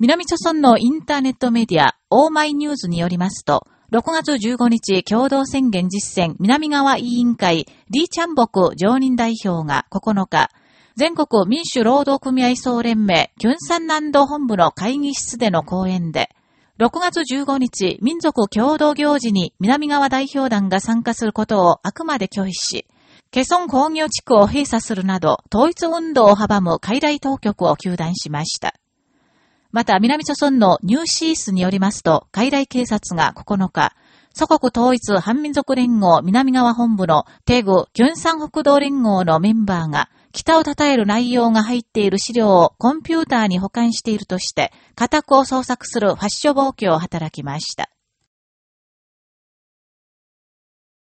南朝鮮のインターネットメディア、オーマイニューズによりますと、6月15日共同宣言実践南側委員会リー・チャンボク常任代表が9日、全国民主労働組合総連盟キョンサン南道本部の会議室での講演で、6月15日民族共同行事に南側代表団が参加することをあくまで拒否し、ケソン工業地区を閉鎖するなど統一運動を阻む傀儡当局を糾弾しました。また、南諸村のニューシースによりますと、海外警察が9日、祖国統一反民族連合南側本部のテグ・キュンサン北道連合のメンバーが、北を称える内容が入っている資料をコンピューターに保管しているとして、家宅を捜索するファッション暴挙を働きました。